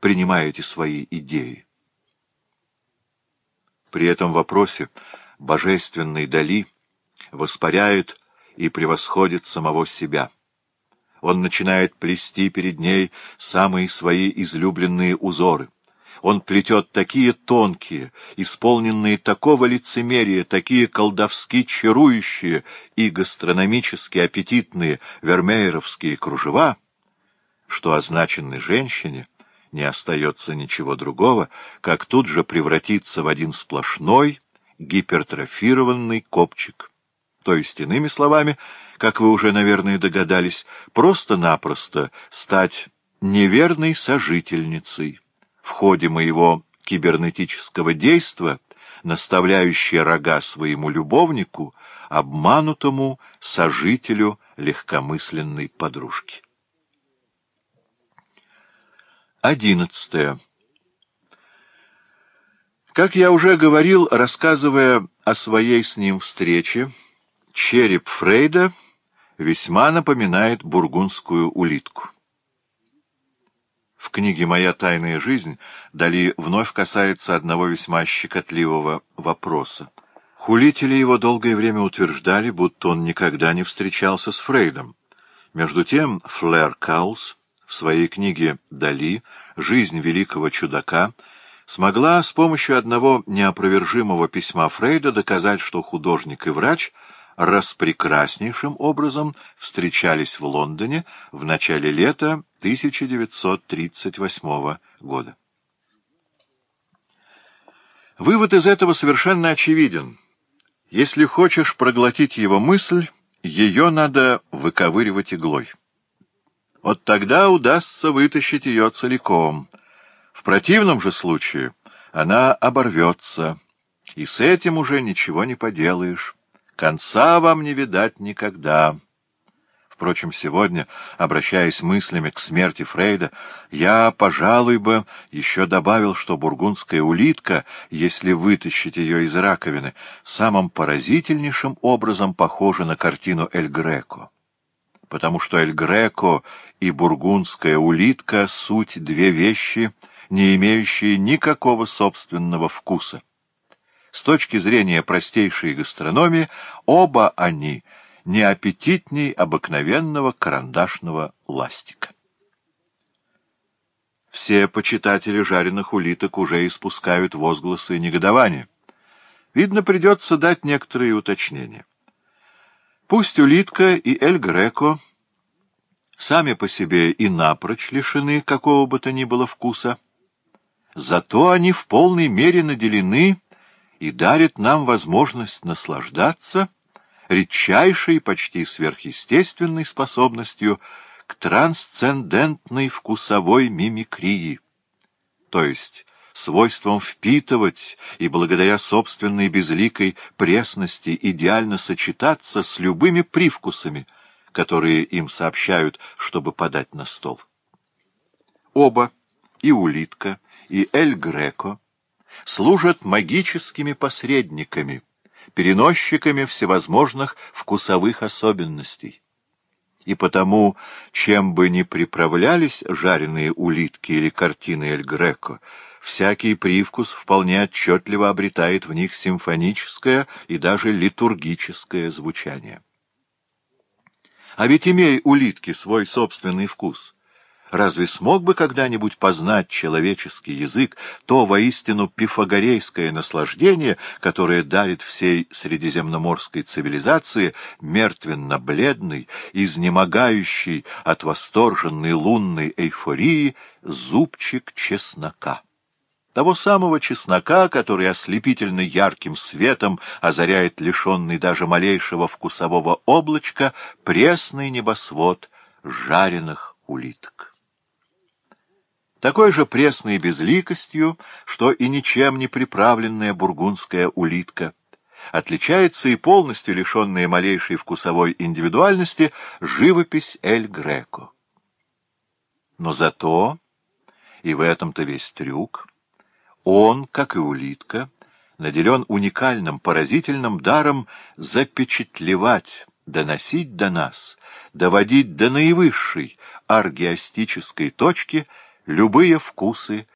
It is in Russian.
принимаете свои идеи? При этом вопросе божественный Дали воспаряет и превосходит самого себя. Он начинает плести перед ней самые свои излюбленные узоры. Он плетет такие тонкие, исполненные такого лицемерия, такие колдовски чарующие и гастрономически аппетитные вермееровские кружева, что означенной женщине — не остается ничего другого, как тут же превратиться в один сплошной гипертрофированный копчик. То есть, иными словами, как вы уже, наверное, догадались, просто-напросто стать неверной сожительницей. В ходе моего кибернетического действа, наставляющая рога своему любовнику, обманутому сожителю легкомысленной подружки. Одиннадцатое. Как я уже говорил, рассказывая о своей с ним встрече, череп Фрейда весьма напоминает бургундскую улитку. В книге «Моя тайная жизнь» Дали вновь касается одного весьма щекотливого вопроса. Хулители его долгое время утверждали, будто он никогда не встречался с Фрейдом. Между тем Флэр Каус в своей книге «Дали. Жизнь великого чудака» смогла с помощью одного неопровержимого письма Фрейда доказать, что художник и врач распрекраснейшим образом встречались в Лондоне в начале лета 1938 года. Вывод из этого совершенно очевиден. Если хочешь проглотить его мысль, ее надо выковыривать иглой. Вот тогда удастся вытащить ее целиком. В противном же случае она оборвется, и с этим уже ничего не поделаешь. Конца вам не видать никогда. Впрочем, сегодня, обращаясь мыслями к смерти Фрейда, я, пожалуй бы, еще добавил, что бургундская улитка, если вытащить ее из раковины, самым поразительнейшим образом похожа на картину Эль Греко потому что Эль Греко и бургундская улитка — суть две вещи, не имеющие никакого собственного вкуса. С точки зрения простейшей гастрономии, оба они не аппетитней обыкновенного карандашного ластика. Все почитатели жареных улиток уже испускают возгласы негодования. Видно, придется дать некоторые уточнения. Пусть улитка и Эль Греко сами по себе и напрочь лишены какого бы то ни было вкуса, зато они в полной мере наделены и дарят нам возможность наслаждаться редчайшей, почти сверхъестественной способностью к трансцендентной вкусовой мимикрии, то есть свойством впитывать и благодаря собственной безликой пресности идеально сочетаться с любыми привкусами, которые им сообщают, чтобы подать на стол. Оба, и улитка, и Эль Греко, служат магическими посредниками, переносчиками всевозможных вкусовых особенностей и потому, чем бы ни приправлялись жареные улитки или картины Эль Греко, всякий привкус вполне отчетливо обретает в них симфоническое и даже литургическое звучание. А ведь имей улитки свой собственный вкус — Разве смог бы когда-нибудь познать человеческий язык, то воистину пифагорейское наслаждение, которое дарит всей средиземноморской цивилизации мертвенно-бледный, изнемогающий от восторженной лунной эйфории зубчик чеснока? того самого чеснока, который ослепительно ярким светом озаряет лишенный даже малейшего вкусового облачка пресный небосвод жареных улиток такой же пресной безликостью, что и ничем не приправленная бургундская улитка. Отличается и полностью лишенная малейшей вкусовой индивидуальности живопись Эль Греко. Но зато, и в этом-то весь трюк, он, как и улитка, наделен уникальным, поразительным даром запечатлевать, доносить до нас, доводить до наивысшей аргиастической точки – любые вкусы